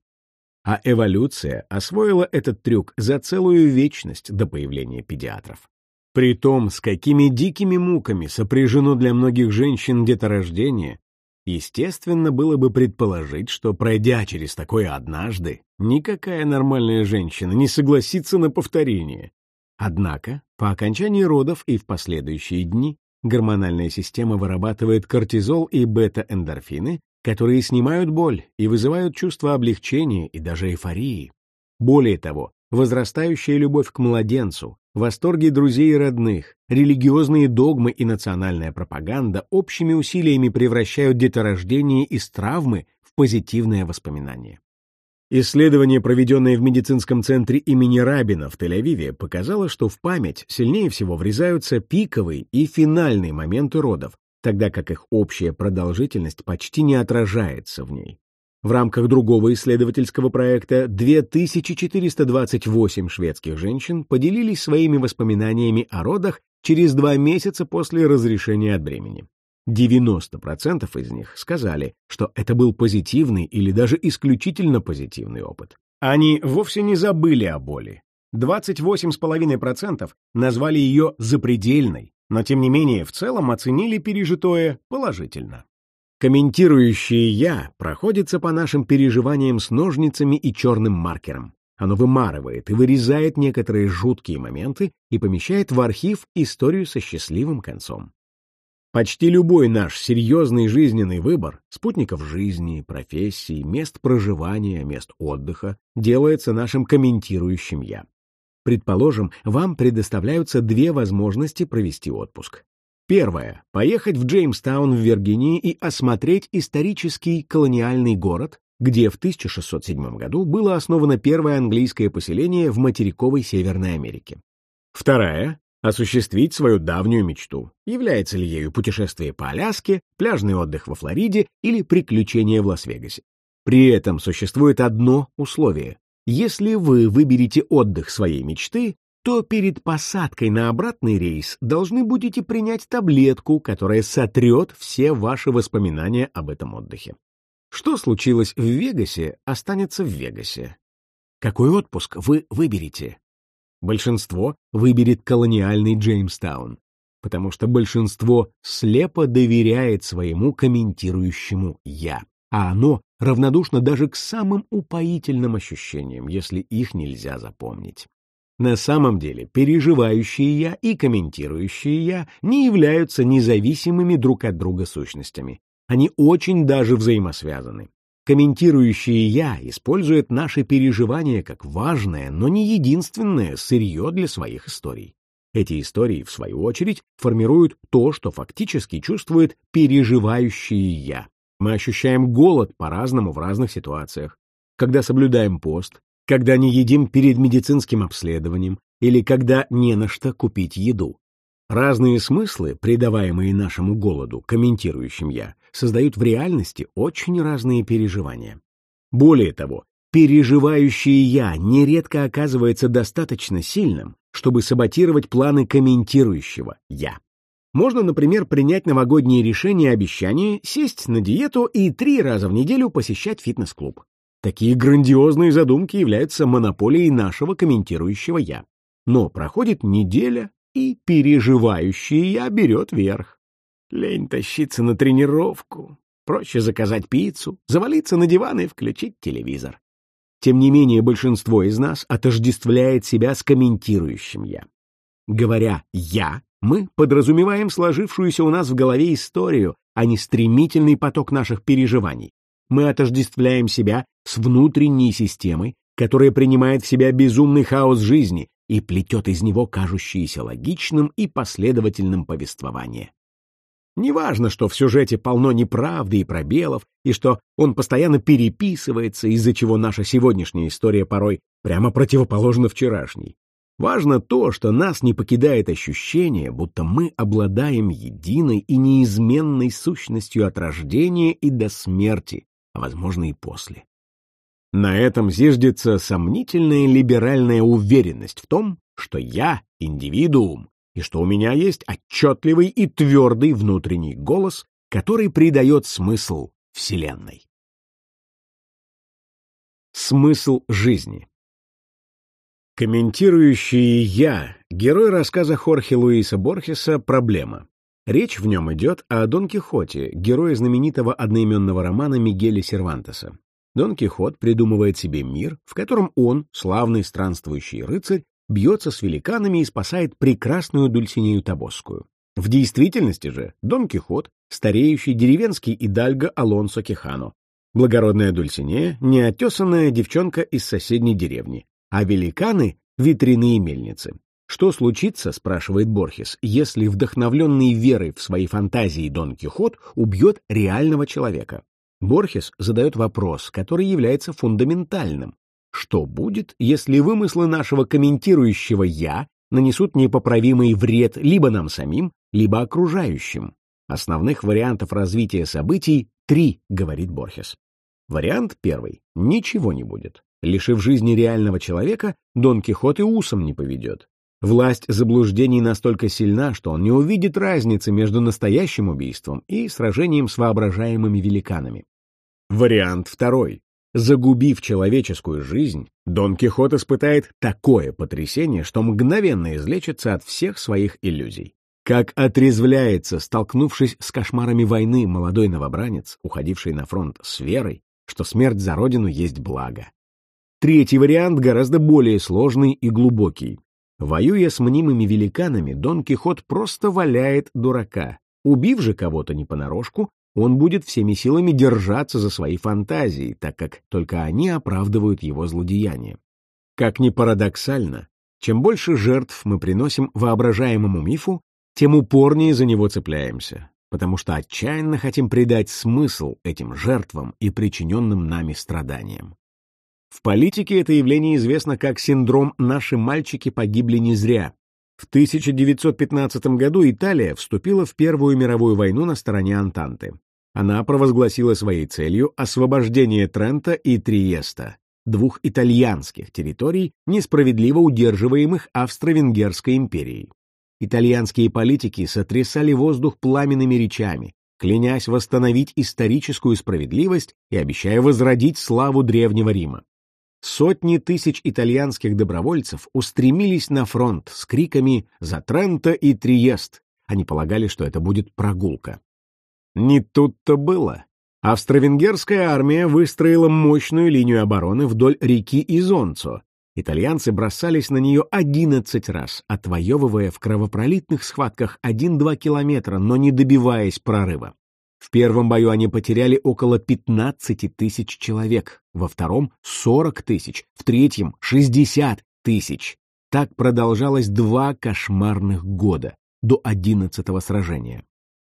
А эволюция освоила этот трюк за целую вечность до появления педиатров. При том, с какими дикими муками сопряжено для многих женщин деторождение, естественно было бы предположить, что, пройдя через такое однажды, никакая нормальная женщина не согласится на повторение. Однако, по окончании родов и в последующие дни, гормональная система вырабатывает кортизол и бета-эндорфины, которые снимают боль и вызывают чувство облегчения и даже эйфории. Более того, возрастающая любовь к младенцу, восторги друзей и родных, религиозные догмы и национальная пропаганда общими усилиями превращают деторождение из травмы в позитивное воспоминание. Исследование, проведенное в медицинском центре имени Рабина в Тель-Авиве, показало, что в память сильнее всего врезаются пиковый и финальный моменты родов, тогда как их общая продолжительность почти не отражается в ней. В рамках другого исследовательского проекта 2428 шведских женщин поделились своими воспоминаниями о родах через два месяца после разрешения от бремени. 90% из них сказали, что это был позитивный или даже исключительно позитивный опыт. Они вовсе не забыли о боли. 28,5% назвали ее запредельной, но тем не менее в целом оценили пережитое положительно. Комментирующее «я» проходится по нашим переживаниям с ножницами и черным маркером. Оно вымарывает и вырезает некоторые жуткие моменты и помещает в архив историю со счастливым концом. Почти любой наш серьезный жизненный выбор спутников жизни, профессий, мест проживания, мест отдыха делается нашим комментирующим «я». Предположим, вам предоставляются две возможности провести отпуск. Первое — поехать в Джеймстаун в Виргинии и осмотреть исторический колониальный город, где в 1607 году было основано первое английское поселение в материковой Северной Америке. Вторая — осуществить свою давнюю мечту. Является ли ею путешествие по Аляске, пляжный отдых во Флориде или приключения в Лас-Вегасе. При этом существует одно условие. Если вы выберете отдых своей мечты, то перед посадкой на обратный рейс должны будете принять таблетку, которая сотрет все ваши воспоминания об этом отдыхе. Что случилось в Вегасе, останется в Вегасе. Какой отпуск вы выберете? Большинство выберет колониальный Джеймстаун, потому что большинство слепо доверяет своему комментирующему «я», а оно равнодушно даже к самым упоительным ощущениям, если их нельзя запомнить. На самом деле, переживающие «я» и комментирующие «я» не являются независимыми друг от друга сущностями. Они очень даже взаимосвязаны. Комментирующее «я» использует наши переживания как важное, но не единственное сырье для своих историй. Эти истории, в свою очередь, формируют то, что фактически чувствует переживающее «я». Мы ощущаем голод по-разному в разных ситуациях. Когда соблюдаем пост, когда не едим перед медицинским обследованием или когда не на что купить еду. Разные смыслы, придаваемые нашему голоду, комментирующим «я», создают в реальности очень разные переживания. Более того, переживающее «я» нередко оказывается достаточно сильным, чтобы саботировать планы комментирующего «я». Можно, например, принять новогоднее решение обещание сесть на диету и три раза в неделю посещать фитнес-клуб. Такие грандиозные задумки являются монополией нашего комментирующего «я». Но проходит неделя, и переживающий я берет верх. Лень тащиться на тренировку. Проще заказать пиццу, завалиться на диван и включить телевизор. Тем не менее, большинство из нас отождествляет себя с комментирующим «я». Говоря «я», мы подразумеваем сложившуюся у нас в голове историю, а не стремительный поток наших переживаний. Мы отождествляем себя с внутренней системой, которая принимает в себя безумный хаос жизни, и плетет из него кажущееся логичным и последовательным повествование. Неважно, что в сюжете полно неправды и пробелов, и что он постоянно переписывается, из-за чего наша сегодняшняя история порой прямо противоположна вчерашней. Важно то, что нас не покидает ощущение, будто мы обладаем единой и неизменной сущностью от рождения и до смерти, а возможно и после. На этом зиждется сомнительная либеральная уверенность в том, что я — индивидуум, и что у меня есть отчетливый и твердый внутренний голос, который придает смысл Вселенной. Смысл жизни Комментирующий «я» — герой рассказа Хорхе Луиса Борхеса «Проблема». Речь в нем идет о Дон Кихоте, герое знаменитого одноименного романа Мигеля Сервантеса. Дон Кихот придумывает себе мир, в котором он, славный странствующий рыцарь, бьется с великанами и спасает прекрасную Дульсинею Табосскую. В действительности же Дон Кихот — стареющий деревенский идальго Алонсо Кихано, благородная Дульсинея — неотесанная девчонка из соседней деревни, а великаны — ветряные мельницы. Что случится, спрашивает Борхес, если вдохновленный верой в свои фантазии Дон Кихот убьет реального человека? Борхес задает вопрос, который является фундаментальным. Что будет, если вымыслы нашего комментирующего «я» нанесут непоправимый вред либо нам самим, либо окружающим? Основных вариантов развития событий три, говорит Борхес. Вариант первый — ничего не будет. Лишив жизни реального человека, Дон Кихот и усом не поведет. Власть заблуждений настолько сильна, что он не увидит разницы между настоящим убийством и сражением с воображаемыми великанами. Вариант второй. Загубив человеческую жизнь, Дон Кихот испытает такое потрясение, что мгновенно излечится от всех своих иллюзий. Как отрезвляется, столкнувшись с кошмарами войны, молодой новобранец, уходивший на фронт с верой, что смерть за родину есть благо. Третий вариант гораздо более сложный и глубокий. Воюя с мнимыми великанами, Дон Кихот просто валяет дурака. Убив же кого-то не понарошку, он будет всеми силами держаться за свои фантазии, так как только они оправдывают его злодеяния. Как ни парадоксально, чем больше жертв мы приносим воображаемому мифу, тем упорнее за него цепляемся, потому что отчаянно хотим придать смысл этим жертвам и причиненным нами страданиям. В политике это явление известно как синдром «наши мальчики погибли не зря». В 1915 году Италия вступила в Первую мировую войну на стороне Антанты. Она провозгласила своей целью освобождение Трента и Триеста, двух итальянских территорий, несправедливо удерживаемых Австро-Венгерской империей. Итальянские политики сотрясали воздух пламенными речами, клянясь восстановить историческую справедливость и обещая возродить славу Древнего Рима. Сотни тысяч итальянских добровольцев устремились на фронт с криками «За Тренто и Триест!». Они полагали, что это будет прогулка. Не тут-то было. Австро-венгерская армия выстроила мощную линию обороны вдоль реки Изонцо. Итальянцы бросались на нее 11 раз, отвоевывая в кровопролитных схватках 1-2 километра, но не добиваясь прорыва. В первом бою они потеряли около 15 тысяч человек, во втором — 40 тысяч, в третьем — 60 тысяч. Так продолжалось два кошмарных года, до 11-го сражения.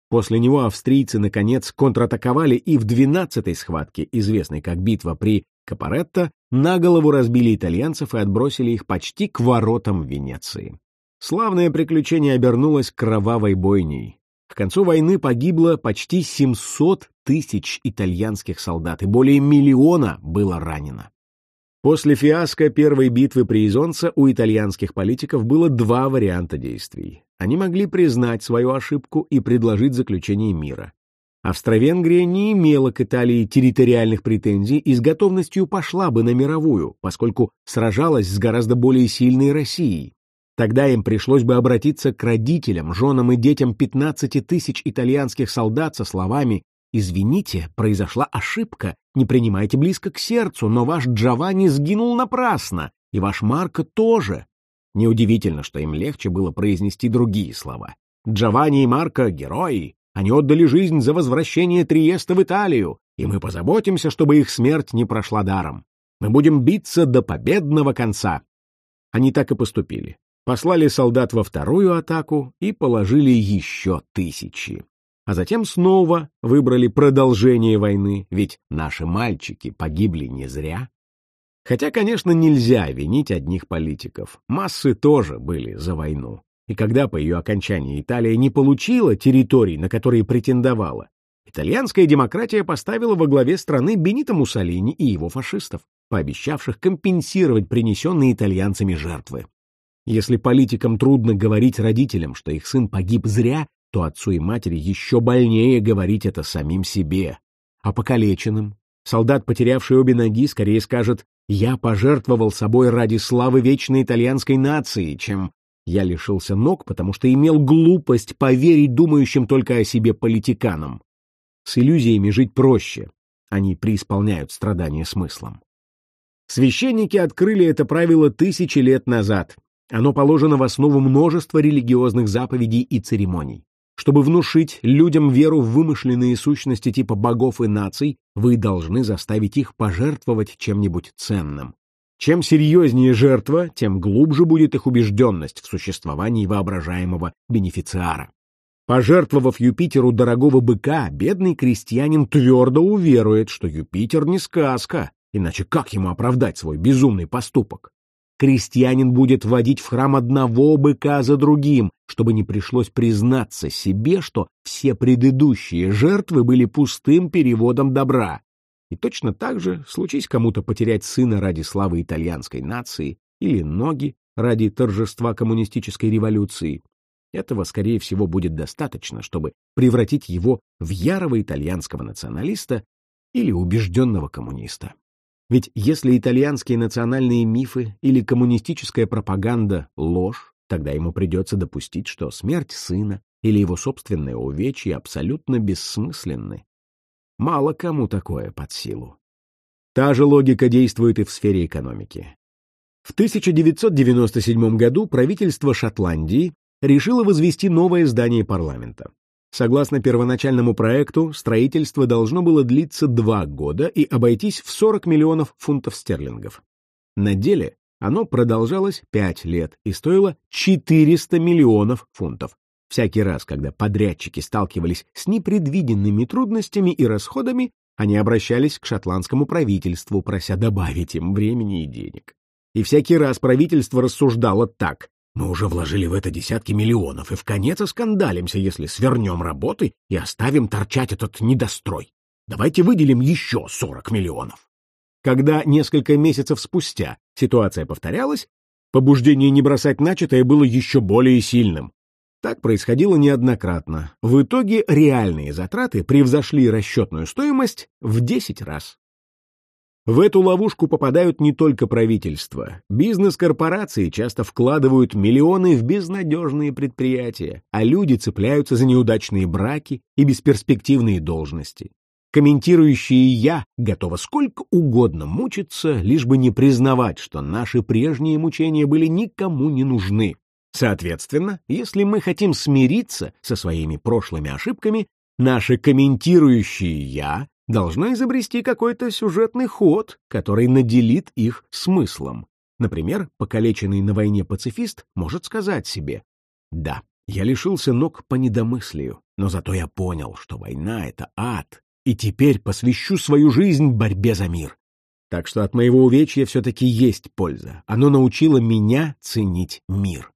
После него австрийцы, наконец, контратаковали и в 12-й схватке, известной как битва при Капаретто, на голову разбили итальянцев и отбросили их почти к воротам Венеции. Славное приключение обернулось кровавой бойней. Концу войны погибло почти 700 тысяч итальянских солдат, и более миллиона было ранено. После фиаско первой битвы при Изонце у итальянских политиков было два варианта действий. Они могли признать свою ошибку и предложить заключение мира. Австро-Венгрия не имела к Италии территориальных претензий и с готовностью пошла бы на мировую, поскольку сражалась с гораздо более сильной Россией. Тогда им пришлось бы обратиться к родителям, женам и детям 15 тысяч итальянских солдат со словами «Извините, произошла ошибка, не принимайте близко к сердцу, но ваш Джованни сгинул напрасно, и ваш Марко тоже». Неудивительно, что им легче было произнести другие слова. Джованни и Марко — герои, они отдали жизнь за возвращение Триеста в Италию, и мы позаботимся, чтобы их смерть не прошла даром. Мы будем биться до победного конца. Они так и поступили послали солдат во вторую атаку и положили еще тысячи. А затем снова выбрали продолжение войны, ведь наши мальчики погибли не зря. Хотя, конечно, нельзя винить одних политиков. Массы тоже были за войну. И когда по ее окончании Италия не получила территорий, на которые претендовала, итальянская демократия поставила во главе страны Бенита Муссолини и его фашистов, пообещавших компенсировать принесенные итальянцами жертвы. Если политикам трудно говорить родителям, что их сын погиб зря, то отцу и матери еще больнее говорить это самим себе. А покалеченным? Солдат, потерявший обе ноги, скорее скажет «Я пожертвовал собой ради славы вечной итальянской нации», чем «Я лишился ног, потому что имел глупость поверить думающим только о себе политиканам». С иллюзиями жить проще. Они преисполняют страдания смыслом. Священники открыли это правило тысячи лет назад, оно положено в основу множества религиозных заповедей и церемоний. Чтобы внушить людям веру в вымышленные сущности типа богов и наций, вы должны заставить их пожертвовать чем-нибудь ценным. Чем серьезнее жертва, тем глубже будет их убежденность в существовании воображаемого бенефициара. Пожертвовав Юпитеру дорогого быка, бедный крестьянин твердо уверует, что Юпитер не сказка, иначе как ему оправдать свой безумный поступок? Крестьянин будет водить в храм одного быка за другим, чтобы не пришлось признаться себе, что все предыдущие жертвы были пустым переводом добра. И точно так же, случись кому-то потерять сына ради славы итальянской нации или ноги ради торжества коммунистической революции, этого, скорее всего, будет достаточно, чтобы превратить его в ярого итальянского националиста или убежденного коммуниста. Ведь если итальянские национальные мифы или коммунистическая пропаганда — ложь, тогда ему придется допустить, что смерть сына или его собственное увечье абсолютно бессмысленны. Мало кому такое под силу. Та же логика действует и в сфере экономики. В 1997 году правительство Шотландии решило возвести новое здание парламента. Согласно первоначальному проекту, строительство должно было длиться два года и обойтись в 40 миллионов фунтов стерлингов. На деле оно продолжалось пять лет и стоило 400 миллионов фунтов. Всякий раз, когда подрядчики сталкивались с непредвиденными трудностями и расходами, они обращались к шотландскому правительству, прося добавить им времени и денег. И всякий раз правительство рассуждало так. Мы уже вложили в это десятки миллионов, и в конец оскандалимся, если свернем работы и оставим торчать этот недострой. Давайте выделим еще 40 миллионов. Когда несколько месяцев спустя ситуация повторялась, побуждение не бросать начатое было еще более сильным. Так происходило неоднократно. В итоге реальные затраты превзошли расчетную стоимость в 10 раз. В эту ловушку попадают не только правительства. Бизнес-корпорации часто вкладывают миллионы в безнадежные предприятия, а люди цепляются за неудачные браки и бесперспективные должности. Комментирующие «я» готова сколько угодно мучиться, лишь бы не признавать, что наши прежние мучения были никому не нужны. Соответственно, если мы хотим смириться со своими прошлыми ошибками, наше комментирующее «я» должно изобрести какой-то сюжетный ход, который наделит их смыслом. Например, покалеченный на войне пацифист может сказать себе «Да, я лишился ног по недомыслию, но зато я понял, что война — это ад, и теперь посвящу свою жизнь борьбе за мир. Так что от моего увечья все-таки есть польза. Оно научило меня ценить мир».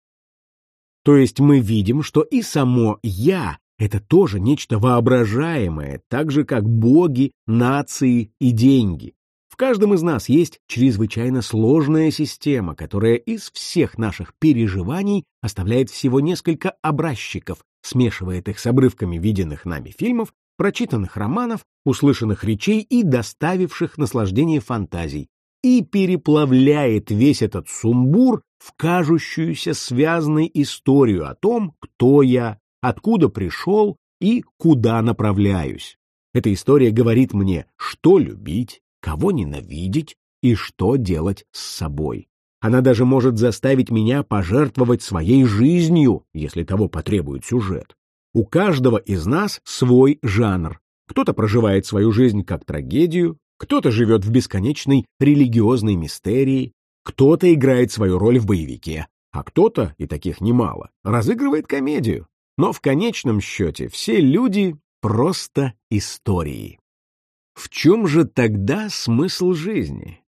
То есть мы видим, что и само «я» Это тоже нечто воображаемое, так же как боги, нации и деньги. В каждом из нас есть чрезвычайно сложная система, которая из всех наших переживаний оставляет всего несколько образчиков, смешивает их с обрывками виденных нами фильмов, прочитанных романов, услышанных речей и доставивших наслаждение фантазий, и переплавляет весь этот сумбур в кажущуюся связанной историю о том, кто я, откуда пришел и куда направляюсь. Эта история говорит мне, что любить, кого ненавидеть и что делать с собой. Она даже может заставить меня пожертвовать своей жизнью, если того потребует сюжет. У каждого из нас свой жанр. Кто-то проживает свою жизнь как трагедию, кто-то живет в бесконечной религиозной мистерии, кто-то играет свою роль в боевике, а кто-то, и таких немало, разыгрывает комедию. Но в конечном счете все люди — просто истории. В чем же тогда смысл жизни?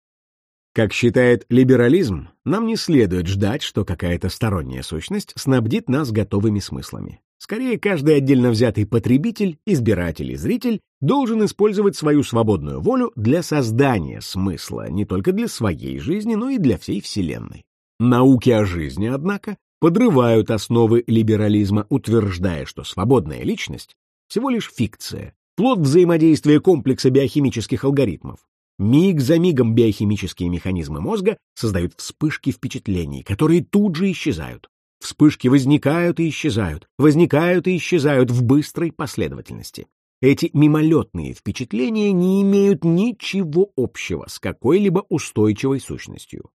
Как считает либерализм, нам не следует ждать, что какая-то сторонняя сущность снабдит нас готовыми смыслами. Скорее, каждый отдельно взятый потребитель, избиратель и зритель должен использовать свою свободную волю для создания смысла не только для своей жизни, но и для всей Вселенной. Науки о жизни, однако, подрывают основы либерализма, утверждая, что свободная личность всего лишь фикция, плод взаимодействия комплекса биохимических алгоритмов. Миг за мигом биохимические механизмы мозга создают вспышки впечатлений, которые тут же исчезают. Вспышки возникают и исчезают, возникают и исчезают в быстрой последовательности. Эти мимолетные впечатления не имеют ничего общего с какой-либо устойчивой сущностью.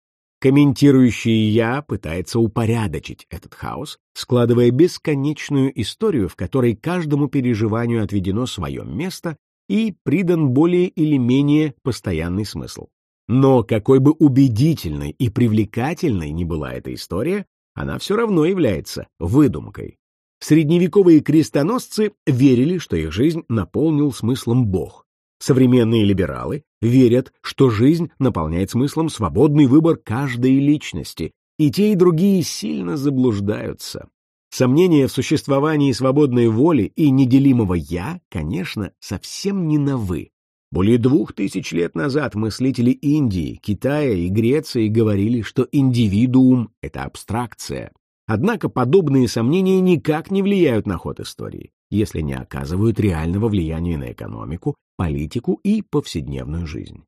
Комментирующий «я» пытается упорядочить этот хаос, складывая бесконечную историю, в которой каждому переживанию отведено свое место и придан более или менее постоянный смысл. Но какой бы убедительной и привлекательной ни была эта история, она все равно является выдумкой. Средневековые крестоносцы верили, что их жизнь наполнил смыслом Бог, Современные либералы верят, что жизнь наполняет смыслом свободный выбор каждой личности, и те, и другие сильно заблуждаются. Сомнения в существовании свободной воли и неделимого «я», конечно, совсем не новы. Более двух тысяч лет назад мыслители Индии, Китая и Греции говорили, что индивидуум — это абстракция. Однако подобные сомнения никак не влияют на ход истории если не оказывают реального влияния на экономику, политику и повседневную жизнь.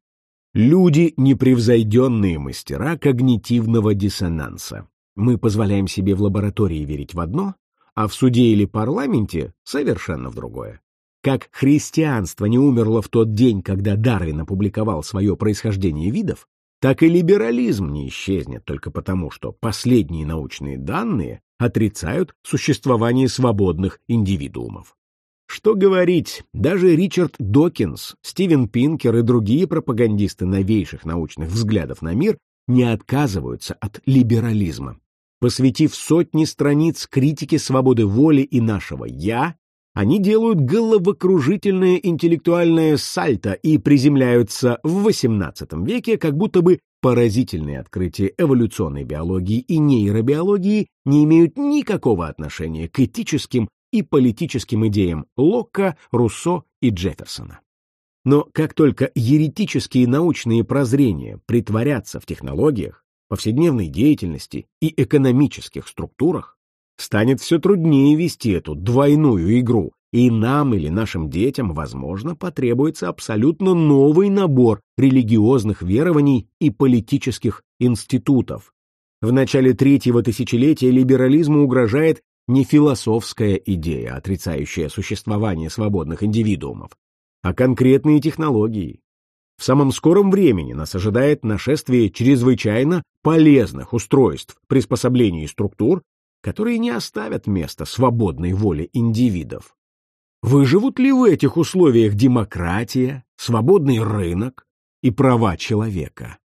Люди — непревзойденные мастера когнитивного диссонанса. Мы позволяем себе в лаборатории верить в одно, а в суде или парламенте совершенно в другое. Как христианство не умерло в тот день, когда Дарвин опубликовал свое происхождение видов, так и либерализм не исчезнет только потому, что последние научные данные отрицают существование свободных индивидуумов. Что говорить, даже Ричард Докинс, Стивен Пинкер и другие пропагандисты новейших научных взглядов на мир не отказываются от либерализма. Посвятив сотни страниц критике свободы воли и нашего «я», они делают головокружительное интеллектуальное сальто и приземляются в XVIII веке, как будто бы поразительные открытия эволюционной биологии и нейробиологии не имеют никакого отношения к этическим и политическим идеям Локка, Руссо и Джефферсона. Но как только еретические научные прозрения притворятся в технологиях, повседневной деятельности и экономических структурах, станет все труднее вести эту двойную игру, и нам или нашим детям, возможно, потребуется абсолютно новый набор религиозных верований и политических институтов. В начале третьего тысячелетия либерализму угрожает не философская идея, отрицающая существование свободных индивидуумов, а конкретные технологии. В самом скором времени нас ожидает нашествие чрезвычайно полезных устройств, приспособлений и структур, которые не оставят места свободной воле индивидов. Выживут ли в этих условиях демократия, свободный рынок и права человека?